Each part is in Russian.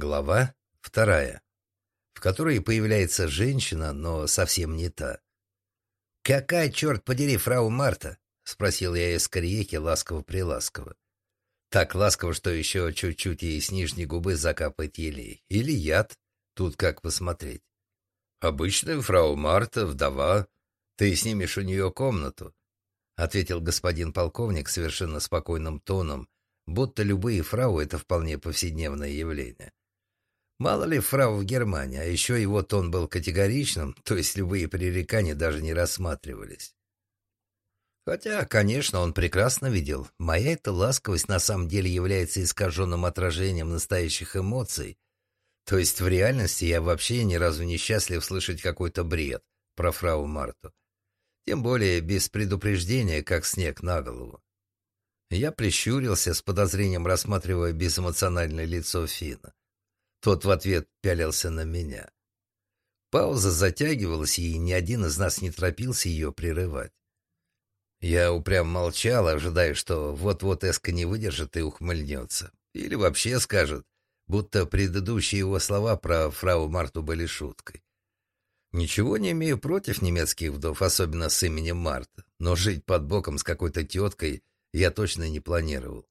Глава вторая, в которой появляется женщина, но совсем не та. «Какая, черт подери, фрау Марта?» — спросил я из карьеки ласково-приласково. Так ласково, что еще чуть-чуть ей с нижней губы закапает елей. Или яд. Тут как посмотреть. «Обычная фрау Марта, вдова. Ты снимешь у нее комнату», — ответил господин полковник совершенно спокойным тоном, будто любые фрау — это вполне повседневное явление. Мало ли фрау в Германии, а еще его тон был категоричным, то есть любые пререкания даже не рассматривались. Хотя, конечно, он прекрасно видел, моя эта ласковость на самом деле является искаженным отражением настоящих эмоций. То есть в реальности я вообще ни разу не счастлив слышать какой-то бред про фрау Марту. Тем более без предупреждения, как снег на голову. Я прищурился с подозрением, рассматривая безэмоциональное лицо Фина. Тот в ответ пялился на меня. Пауза затягивалась, и ни один из нас не торопился ее прерывать. Я упрям молчал, ожидая, что вот-вот Эска не выдержит и ухмыльнется. Или вообще скажет, будто предыдущие его слова про фрау Марту были шуткой. Ничего не имею против немецких вдов, особенно с именем Марта, но жить под боком с какой-то теткой я точно не планировал.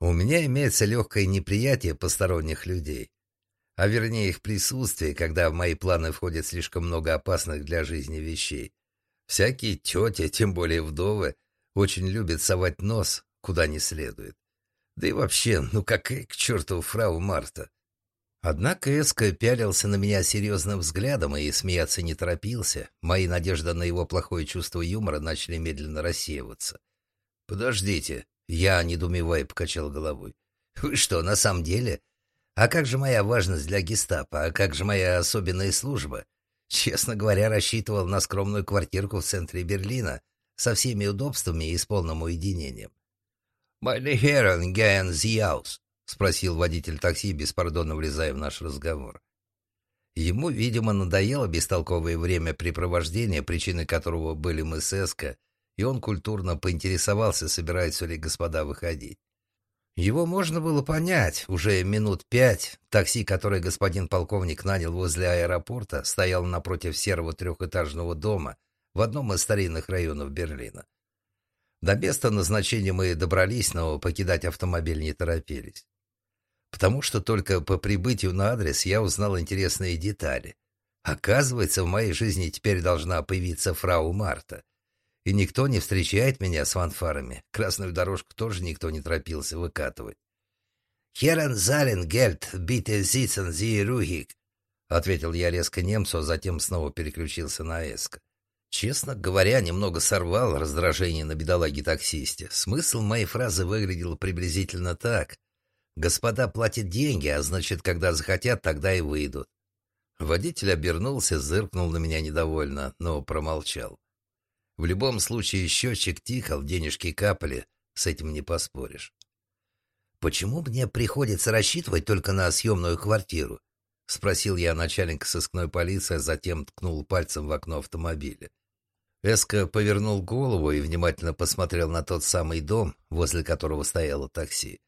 У меня имеется легкое неприятие посторонних людей, а вернее их присутствие, когда в мои планы входит слишком много опасных для жизни вещей. Всякие тети, тем более вдовы, очень любят совать нос, куда не следует. Да и вообще, ну какая к черту фрау Марта? Однако Эско пялился на меня серьезным взглядом и смеяться не торопился. Мои надежды на его плохое чувство юмора начали медленно рассеиваться. «Подождите», я, недоумевая, покачал головой. «Вы что, на самом деле? А как же моя важность для гестапо? А как же моя особенная служба? Честно говоря, рассчитывал на скромную квартирку в центре Берлина со всеми удобствами и с полным уединением». «Meine Herren gehen Sie aus?» — спросил водитель такси, беспардонно влезая в наш разговор. Ему, видимо, надоело бестолковое времяпрепровождение, причиной которого были мы с Эско, и он культурно поинтересовался, собираются ли господа выходить. Его можно было понять. Уже минут пять такси, которое господин полковник нанял возле аэропорта, стоял напротив серого трехэтажного дома в одном из старинных районов Берлина. До места назначения мы добрались, но покидать автомобиль не торопились. Потому что только по прибытию на адрес я узнал интересные детали. Оказывается, в моей жизни теперь должна появиться фрау Марта — и никто не встречает меня с фанфарами. Красную дорожку тоже никто не торопился выкатывать. «Херен зален гельд, бите зицен зи ругик», — ответил я резко немцу, а затем снова переключился на эско. Честно говоря, немного сорвал раздражение на бедолаге-таксисте. Смысл моей фразы выглядел приблизительно так. «Господа платят деньги, а значит, когда захотят, тогда и выйдут». Водитель обернулся, зыркнул на меня недовольно, но промолчал. В любом случае счетчик тихал, денежки капали, с этим не поспоришь. «Почему мне приходится рассчитывать только на съемную квартиру?» — спросил я начальника сыскной полиции, а затем ткнул пальцем в окно автомобиля. Эско повернул голову и внимательно посмотрел на тот самый дом, возле которого стояло такси.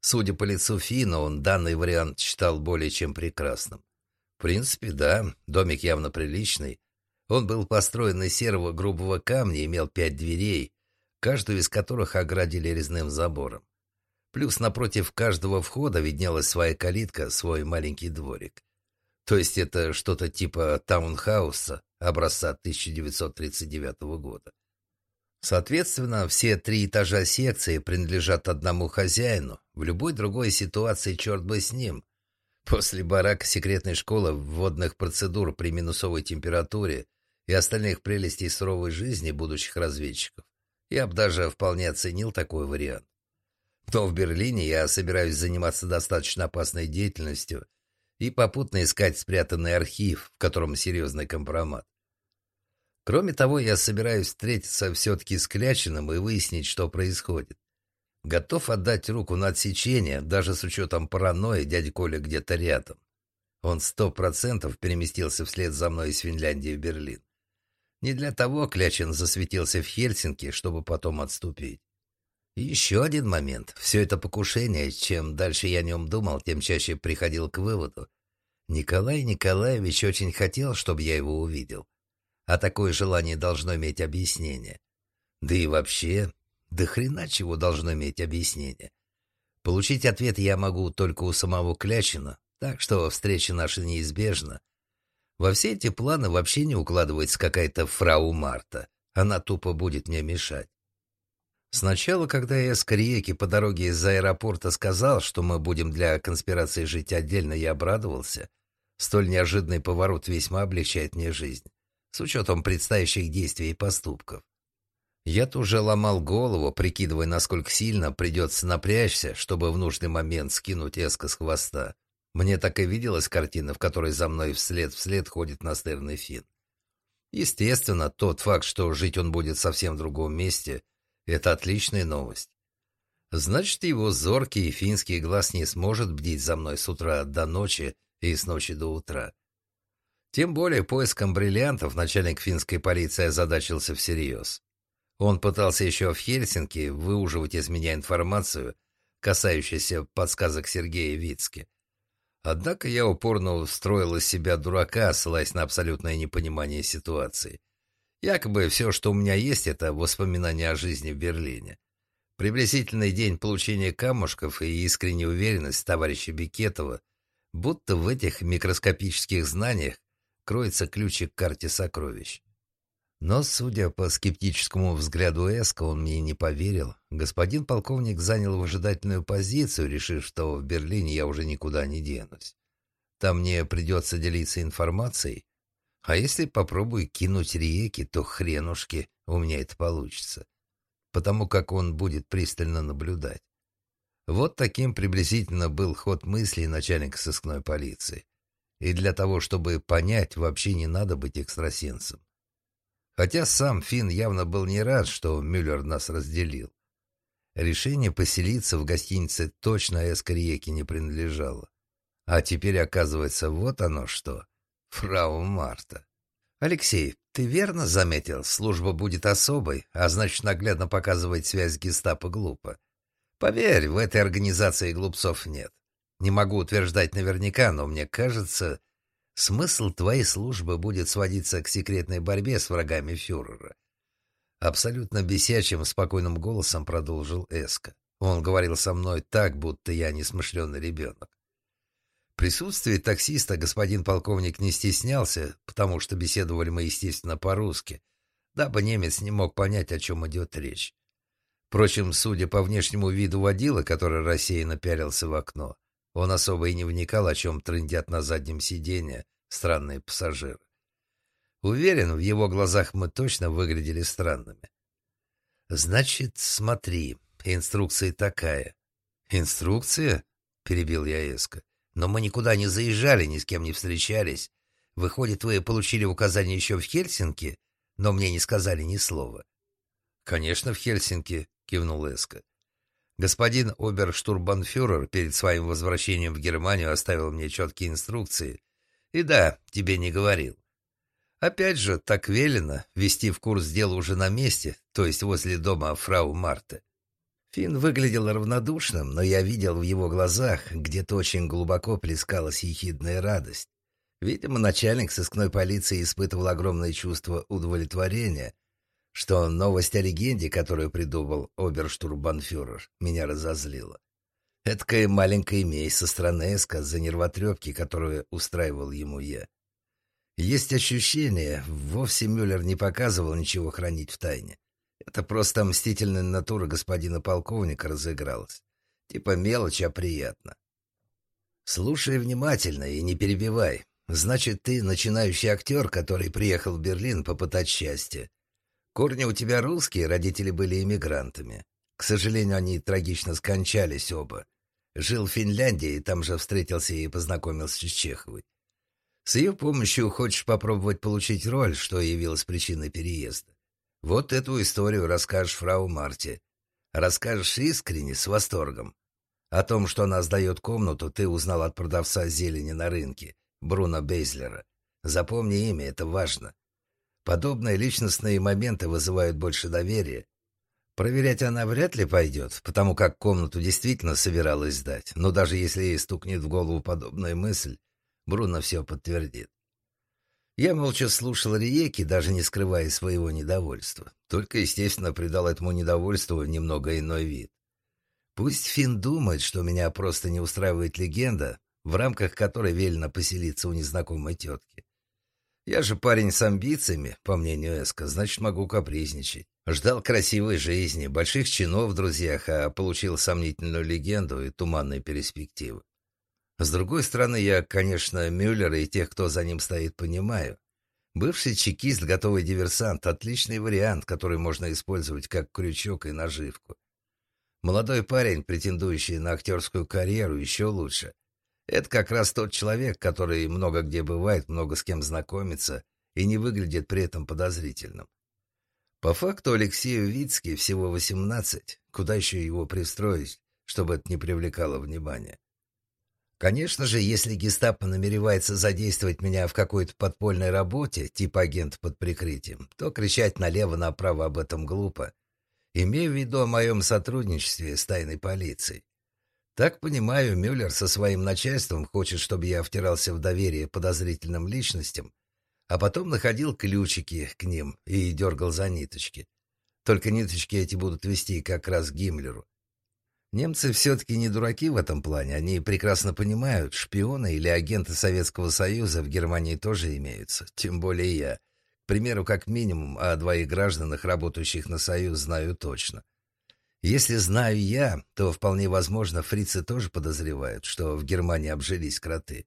Судя по лицу Фина, он данный вариант считал более чем прекрасным. В принципе, да, домик явно приличный, он был построен из серого грубого камня имел пять дверей, каждую из которых оградили резным забором. Плюс напротив каждого входа виднелась своя калитка, свой маленький дворик. То есть это что-то типа таунхауса образца 1939 года. Соответственно, все три этажа секции принадлежат одному хозяину. В любой другой ситуации черт бы с ним. После барака секретной школы вводных процедур при минусовой температуре и остальных прелестей суровой жизни будущих разведчиков, я бы даже вполне оценил такой вариант. Но в Берлине я собираюсь заниматься достаточно опасной деятельностью и попутно искать спрятанный архив, в котором серьезный компромат. Кроме того, я собираюсь встретиться все-таки с Клячиным и выяснить, что происходит. Готов отдать руку на отсечение, даже с учетом паранойи дядя Коля где-то рядом. Он сто процентов переместился вслед за мной из Финляндии в Берлин. Не для того Клячин засветился в Хельсинки, чтобы потом отступить. И еще один момент. Все это покушение, чем дальше я о нем думал, тем чаще приходил к выводу. Николай Николаевич очень хотел, чтобы я его увидел. А такое желание должно иметь объяснение. Да и вообще, до хрена чего должно иметь объяснение. Получить ответ я могу только у самого Клячина, так что встреча наша неизбежна. Во все эти планы вообще не укладывается какая-то фрау Марта. Она тупо будет мне мешать. Сначала, когда я с Криеки по дороге из аэропорта сказал, что мы будем для конспирации жить отдельно, я обрадовался. Столь неожиданный поворот весьма облегчает мне жизнь, с учетом предстоящих действий и поступков. Я тоже ломал голову, прикидывая, насколько сильно придется напрячься, чтобы в нужный момент скинуть эско с хвоста. Мне так и виделась картина, в которой за мной вслед-вслед ходит настырный фин. Естественно, тот факт, что жить он будет совсем в другом месте, это отличная новость. Значит, его зоркий финский глаз не сможет бдить за мной с утра до ночи и с ночи до утра. Тем более поиском бриллиантов начальник финской полиции озадачился всерьез. Он пытался еще в Хельсинки выуживать из меня информацию, касающуюся подсказок Сергея Вицки. Однако я упорно строил из себя дурака, ссылаясь на абсолютное непонимание ситуации. Якобы все, что у меня есть, это воспоминания о жизни в Берлине. Приблизительный день получения камушков и искренняя уверенность товарища Бекетова, будто в этих микроскопических знаниях кроется ключик к карте сокровищ. Но, судя по скептическому взгляду Эска, он мне не поверил. Господин полковник занял выжидательную позицию, решив, что в Берлине я уже никуда не денусь. Там мне придется делиться информацией. А если попробую кинуть реки, то хренушки у меня это получится. Потому как он будет пристально наблюдать. Вот таким приблизительно был ход мыслей начальника сыскной полиции. И для того, чтобы понять, вообще не надо быть экстрасенсом. Хотя сам Финн явно был не рад, что Мюллер нас разделил. Решение поселиться в гостинице точно Эскариеке не принадлежало. А теперь, оказывается, вот оно что. Фрау Марта. Алексей, ты верно заметил, служба будет особой, а значит, наглядно показывать связь гестапо глупо. Поверь, в этой организации глупцов нет. Не могу утверждать наверняка, но мне кажется, Смысл твоей службы будет сводиться к секретной борьбе с врагами фюрера. Абсолютно бесячим, спокойным голосом продолжил Эска. Он говорил со мной так, будто я несмышленый ребенок. Присутствие таксиста господин полковник не стеснялся, потому что беседовали мы, естественно, по-русски, дабы немец не мог понять, о чем идет речь. Впрочем, судя по внешнему виду водила, который рассеянно пялился в окно, он особо и не вникал, о чем трындят на заднем сиденье странные пассажиры. Уверен, в его глазах мы точно выглядели странными. «Значит, смотри, инструкция такая». «Инструкция?» — перебил я Эска. «Но мы никуда не заезжали, ни с кем не встречались. Выходит, вы получили указание еще в Хельсинки, но мне не сказали ни слова». «Конечно, в Хельсинки», — кивнул Эска. Господин оберштурбанфюрер перед своим возвращением в Германию оставил мне четкие инструкции. И да, тебе не говорил. Опять же, так велено вести в курс дела уже на месте, то есть возле дома фрау Марты. Финн выглядел равнодушным, но я видел в его глазах, где-то очень глубоко плескалась ехидная радость. Видимо, начальник сыскной полиции испытывал огромное чувство удовлетворения, что новость о легенде, которую придумал оберштурбанфюрер, меня разозлила. Эдакая маленькая месть со стороны Эска за нервотрепки, которую устраивал ему я. Есть ощущение, вовсе Мюллер не показывал ничего хранить в тайне. Это просто мстительная натура господина полковника разыгралась. Типа мелочь, а приятно. Слушай внимательно и не перебивай. Значит, ты начинающий актер, который приехал в Берлин попытать счастье. Корни у тебя русские, родители были иммигрантами. К сожалению, они трагично скончались оба. Жил в Финляндии, там же встретился и познакомился с Чеховой. С ее помощью хочешь попробовать получить роль, что явилось причиной переезда. Вот эту историю расскажешь фрау Марте. Расскажешь искренне, с восторгом. О том, что она сдает комнату, ты узнал от продавца зелени на рынке, Бруно Бейзлера. Запомни имя, это важно. Подобные личностные моменты вызывают больше доверия. Проверять она вряд ли пойдет, потому как комнату действительно собиралась сдать. Но даже если ей стукнет в голову подобная мысль, Бруно все подтвердит. Я молча слушал Риеки, даже не скрывая своего недовольства. Только, естественно, придал этому недовольству немного иной вид. Пусть Финн думает, что меня просто не устраивает легенда, в рамках которой велено поселиться у незнакомой тетки. Я же парень с амбициями, по мнению Эска, значит, могу капризничать. Ждал красивой жизни, больших чинов в друзьях, а получил сомнительную легенду и туманные перспективы. С другой стороны, я, конечно, Мюллера и тех, кто за ним стоит, понимаю. Бывший чекист, готовый диверсант — отличный вариант, который можно использовать как крючок и наживку. Молодой парень, претендующий на актерскую карьеру, еще лучше. Это как раз тот человек, который много где бывает, много с кем знакомится и не выглядит при этом подозрительным. По факту Алексею Вицке всего 18, куда еще его пристроить, чтобы это не привлекало внимания. Конечно же, если гестапо намеревается задействовать меня в какой-то подпольной работе, типа агент под прикрытием, то кричать налево-направо об этом глупо. Имею в виду о моем сотрудничестве с тайной полицией. Так понимаю, Мюллер со своим начальством хочет, чтобы я втирался в доверие подозрительным личностям, а потом находил ключики к ним и дергал за ниточки. Только ниточки эти будут вести как раз Гиммлеру. Немцы все-таки не дураки в этом плане. Они прекрасно понимают, шпионы или агенты Советского Союза в Германии тоже имеются. Тем более я. К примеру, как минимум о двоих гражданах, работающих на Союз, знаю точно. Если знаю я, то вполне возможно, фрицы тоже подозревают, что в Германии обжились кроты.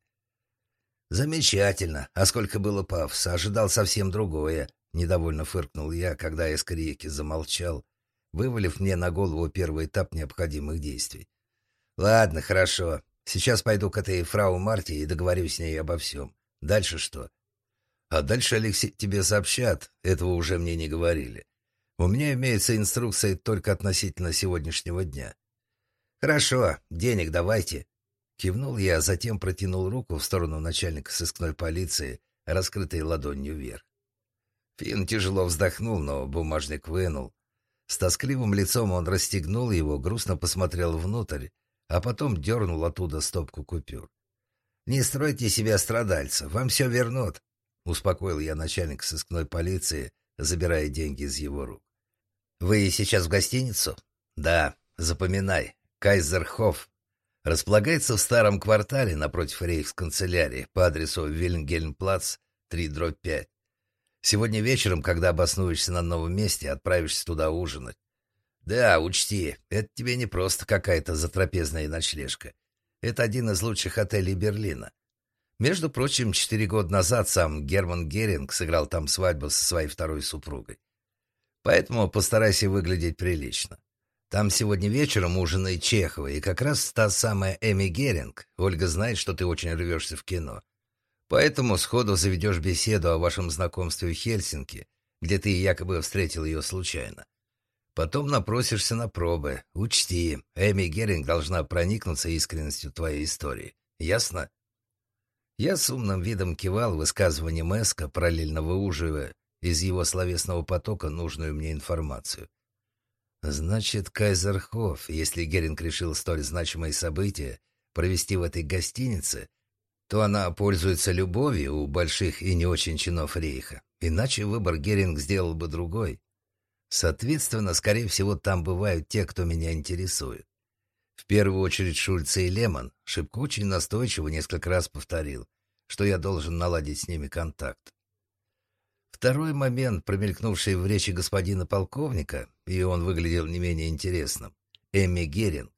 Замечательно. А сколько было пафоса. Ожидал совсем другое. Недовольно фыркнул я, когда Эскриеки замолчал вывалив мне на голову первый этап необходимых действий. «Ладно, хорошо. Сейчас пойду к этой фрау Марте и договорюсь с ней обо всем. Дальше что?» «А дальше, Алексей, тебе сообщат. Этого уже мне не говорили. У меня имеется инструкция только относительно сегодняшнего дня». «Хорошо. Денег давайте». Кивнул я, а затем протянул руку в сторону начальника сыскной полиции, раскрытой ладонью вверх. Финн тяжело вздохнул, но бумажник вынул, с тоскливым лицом он расстегнул его, грустно посмотрел внутрь, а потом дернул оттуда стопку купюр. «Не стройте себя страдальца, вам все вернут», — успокоил я начальник сыскной полиции, забирая деньги из его рук. «Вы сейчас в гостиницу?» «Да, запоминай. Кайзерхоф. Располагается в старом квартале напротив рейхсканцелярии по адресу Вильнгельмплац, 3-5. Сегодня вечером, когда обоснуешься на новом месте, отправишься туда ужинать. Да, учти, это тебе не просто какая-то затрапезная ночлежка. Это один из лучших отелей Берлина. Между прочим, четыре года назад сам Герман Геринг сыграл там свадьбу со своей второй супругой. Поэтому постарайся выглядеть прилично. Там сегодня вечером ужинает Чехова, и как раз та самая Эми Геринг. Ольга знает, что ты очень рвешься в кино. Поэтому сходу заведешь беседу о вашем знакомстве в Хельсинки, где ты якобы встретил ее случайно. Потом напросишься на пробы. Учти, Эми Геринг должна проникнуться искренностью твоей истории. Ясно? Я с умным видом кивал высказыванием Эска, параллельно выуживая из его словесного потока нужную мне информацию. Значит, Кайзерхоф, если Геринг решил столь значимое событие провести в этой гостинице, то она пользуется любовью у больших и не очень чинов рейха. Иначе выбор Геринг сделал бы другой. Соответственно, скорее всего, там бывают те, кто меня интересует. В первую очередь Шульц и Лемон. Шибко очень настойчиво несколько раз повторил, что я должен наладить с ними контакт. Второй момент, промелькнувший в речи господина полковника, и он выглядел не менее интересным, Эмми Геринг.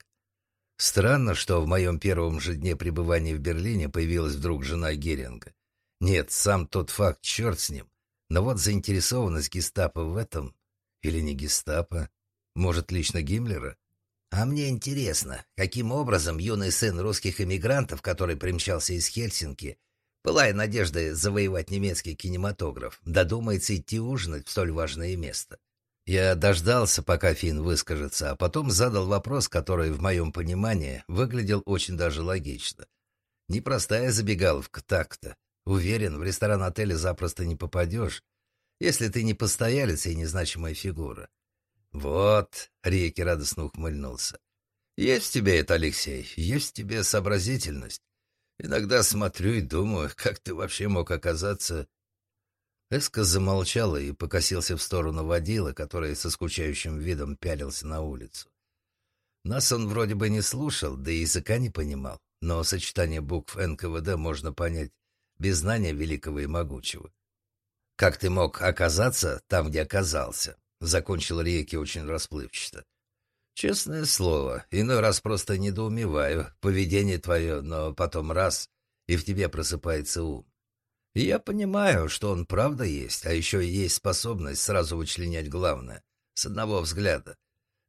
Странно, что в моем первом же дне пребывания в Берлине появилась вдруг жена Геринга. Нет, сам тот факт, черт с ним. Но вот заинтересованность гестапо в этом... Или не гестапо? Может, лично Гиммлера? А мне интересно, каким образом юный сын русских эмигрантов, который примчался из Хельсинки, пылая надеждой завоевать немецкий кинематограф, додумается идти ужинать в столь важное место? Я дождался, пока Финн выскажется, а потом задал вопрос, который, в моем понимании, выглядел очень даже логично. Непростая забегаловка так-то. Уверен, в ресторан отеля запросто не попадешь, если ты не постоялец и незначимая фигура. «Вот», — Реки радостно ухмыльнулся. «Есть в тебе это, Алексей, есть в тебе сообразительность. Иногда смотрю и думаю, как ты вообще мог оказаться...» Эска замолчала и покосился в сторону водила, который со скучающим видом пялился на улицу. Нас он вроде бы не слушал, да и языка не понимал, но сочетание букв НКВД можно понять без знания великого и могучего. «Как ты мог оказаться там, где оказался?» — закончил Реки очень расплывчато. «Честное слово, иной раз просто недоумеваю поведение твое, но потом раз — и в тебе просыпается ум. Я понимаю, что он правда есть, а еще есть способность сразу вычленять главное, с одного взгляда.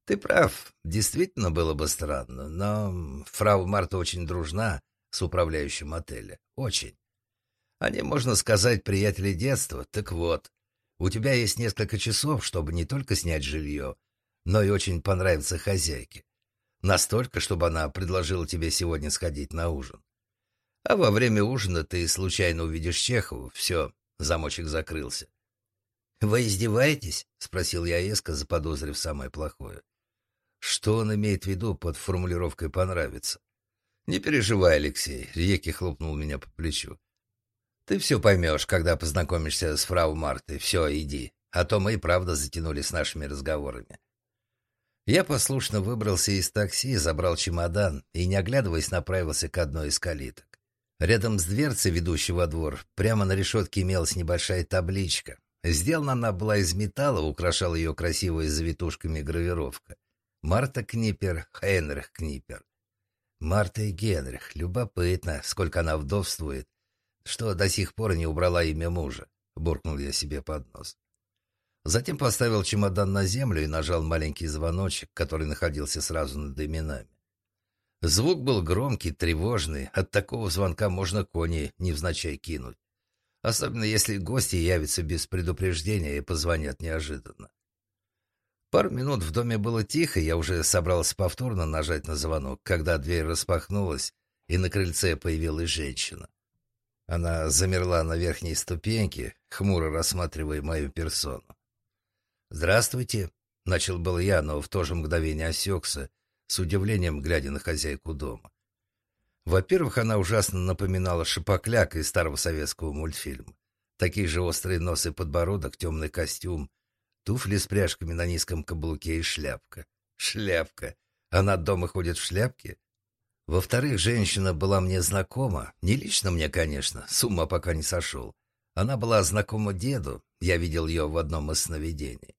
Ты прав, действительно было бы странно, но фрау Марта очень дружна с управляющим отеля. Очень. Они, можно сказать, приятели детства. Так вот, у тебя есть несколько часов, чтобы не только снять жилье, но и очень понравиться хозяйке. Настолько, чтобы она предложила тебе сегодня сходить на ужин. А во время ужина ты случайно увидишь Чехову. Все, замочек закрылся. «Вы издеваетесь?» — спросил я Эска, заподозрив самое плохое. Что он имеет в виду под формулировкой «понравится»? «Не переживай, Алексей», — Реки хлопнул меня по плечу. «Ты все поймешь, когда познакомишься с фрау Мартой. Все, иди. А то мы и правда затянули с нашими разговорами». Я послушно выбрался из такси, забрал чемодан и, не оглядываясь, направился к одной из калиток. Рядом с дверцей, ведущей во двор, прямо на решетке имелась небольшая табличка. Сделана она была из металла, украшала ее красивой завитушками гравировка. Марта Книпер, Хейнрих Книпер. Марта и Генрих. Любопытно, сколько она вдовствует, что до сих пор не убрала имя мужа. Буркнул я себе под нос. Затем поставил чемодан на землю и нажал маленький звоночек, который находился сразу над именами. Звук был громкий, тревожный. От такого звонка можно кони невзначай кинуть. Особенно если гости явятся без предупреждения и позвонят неожиданно. Пару минут в доме было тихо, я уже собрался повторно нажать на звонок, когда дверь распахнулась, и на крыльце появилась женщина. Она замерла на верхней ступеньке, хмуро рассматривая мою персону. «Здравствуйте», — начал был я, но в то же мгновение осекся, с удивлением глядя на хозяйку дома. Во-первых, она ужасно напоминала шипокляк из старого советского мультфильма. Такие же острые нос и подбородок, темный костюм, туфли с пряжками на низком каблуке и шляпка. Шляпка. Она дома ходит в шляпке? Во-вторых, женщина была мне знакома. Не лично мне, конечно, с ума пока не сошел. Она была знакома деду, я видел ее в одном из сновидений.